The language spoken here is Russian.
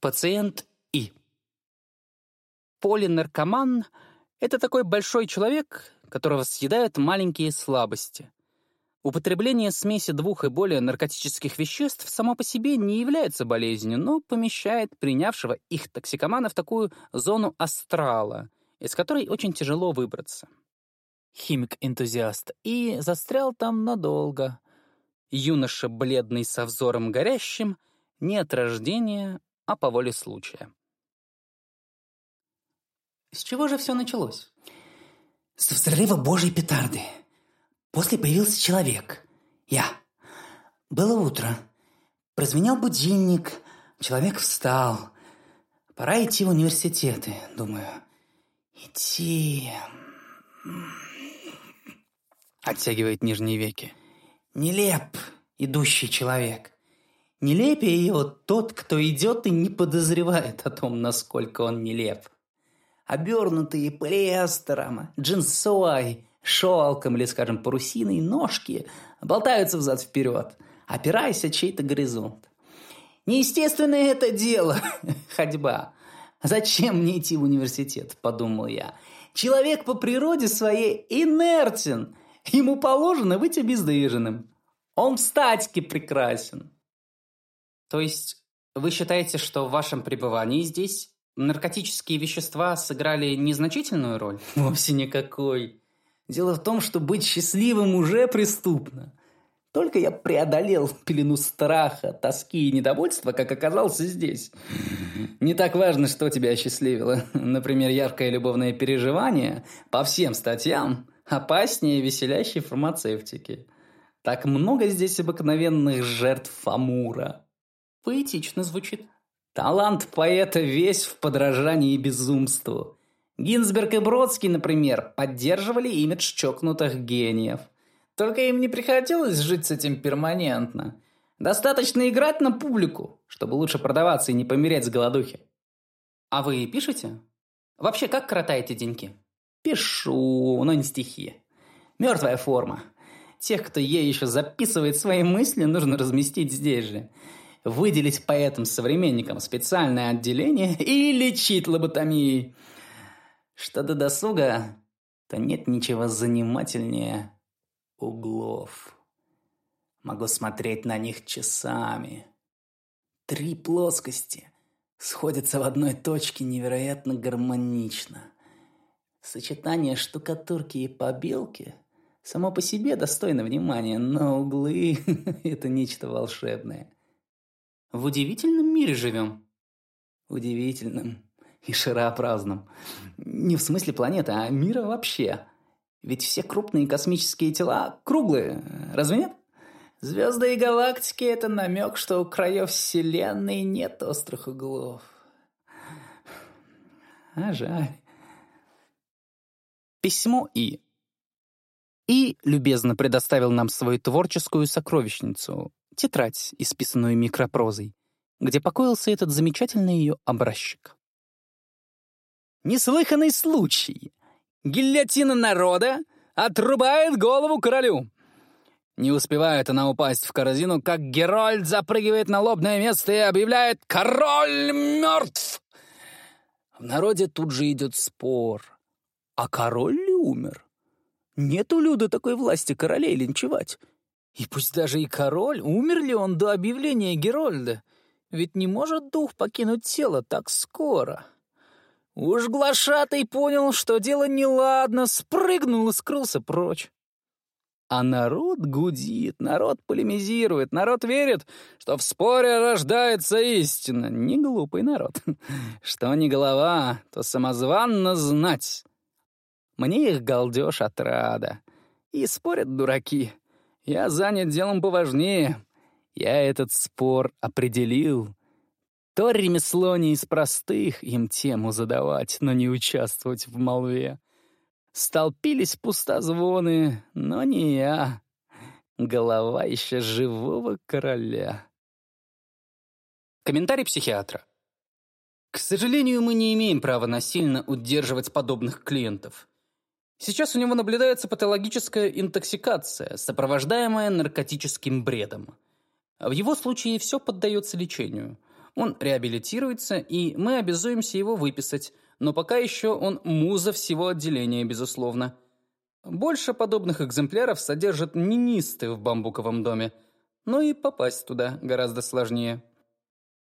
Пациент И. Полинаркоман — это такой большой человек, которого съедают маленькие слабости. Употребление смеси двух и более наркотических веществ само по себе не является болезнью, но помещает принявшего их токсикомана в такую зону астрала, из которой очень тяжело выбраться. Химик-энтузиаст и застрял там надолго. Юноша, бледный со взором горящим, не от рождения, а по воле случая. С чего же все началось? С взрыва божьей петарды. После появился человек. Я. Было утро. Прозвенел будильник. Человек встал. Пора идти в университеты, думаю. Идти... Оттягивает нижние веки. Нелеп идущий человек. Нелепее его тот, кто идет и не подозревает о том, насколько он нелеп. Обернутые полиэстером, джинсой, шелком или, скажем, парусиной ножки болтаются взад-вперед, опираясь о чей-то горизонт. Неестественное это дело, ходьба. Зачем мне идти в университет, подумал я. Человек по природе своей инертен. Ему положено быть обездвиженным. Он в статике прекрасен. То есть вы считаете, что в вашем пребывании здесь наркотические вещества сыграли незначительную роль? Вовсе никакой. Дело в том, что быть счастливым уже преступно. Только я преодолел пелену страха, тоски и недовольства, как оказался здесь. Не так важно, что тебя осчастливило. Например, яркое любовное переживание по всем статьям опаснее веселящей фармацевтики. Так много здесь обыкновенных жертв Амура. Поэтично звучит. Талант поэта весь в подражании безумству. Гинзберг и Бродский, например, поддерживали имидж чокнутых гениев. Только им не приходилось жить с этим перманентно. Достаточно играть на публику, чтобы лучше продаваться и не помереть с голодухи. А вы пишете? Вообще, как коротаете деньки? Пишу, но не стихи. Мертвая форма. Тех, кто ей еще записывает свои мысли, нужно разместить здесь же выделить поэтам-современникам специальное отделение и лечить лоботомией. Что до досуга, то нет ничего занимательнее углов. Могу смотреть на них часами. Три плоскости сходятся в одной точке невероятно гармонично. Сочетание штукатурки и побелки само по себе достойно внимания, но углы — это нечто волшебное. В удивительном мире живем. Удивительном и шарообразном. Не в смысле планеты, а мира вообще. Ведь все крупные космические тела круглые, разве нет? Звезды и галактики — это намек, что у краев Вселенной нет острых углов. А жаль. Письмо И. И любезно предоставил нам свою творческую сокровищницу, тетрадь, исписанную микропрозой, где покоился этот замечательный ее образчик. «Неслыханный случай! Гильотина народа отрубает голову королю!» Не успевает она упасть в корзину, как Герольд запрыгивает на лобное место и объявляет «Король мертв!» В народе тут же идет спор. А король ли умер? Нет у Люда такой власти королей линчевать. И пусть даже и король, умер ли он до объявления Герольда? Ведь не может дух покинуть тело так скоро. Уж глашатый понял, что дело неладно, спрыгнул и скрылся прочь. А народ гудит, народ полемизирует, народ верит, что в споре рождается истина. Не глупый народ. Что не голова, то самозванно знать. Мне их галдеж отрада. И спорят дураки. Я занят делом поважнее. Я этот спор определил. То ремесло не из простых им тему задавать, но не участвовать в молве. Столпились пустозвоны, но не я. Голова еще живого короля. Комментарий психиатра. К сожалению, мы не имеем права насильно удерживать подобных клиентов. Сейчас у него наблюдается патологическая интоксикация, сопровождаемая наркотическим бредом. В его случае все поддается лечению. Он реабилитируется, и мы обязуемся его выписать, но пока еще он муза всего отделения, безусловно. Больше подобных экземпляров содержат нинисты в бамбуковом доме, но и попасть туда гораздо сложнее.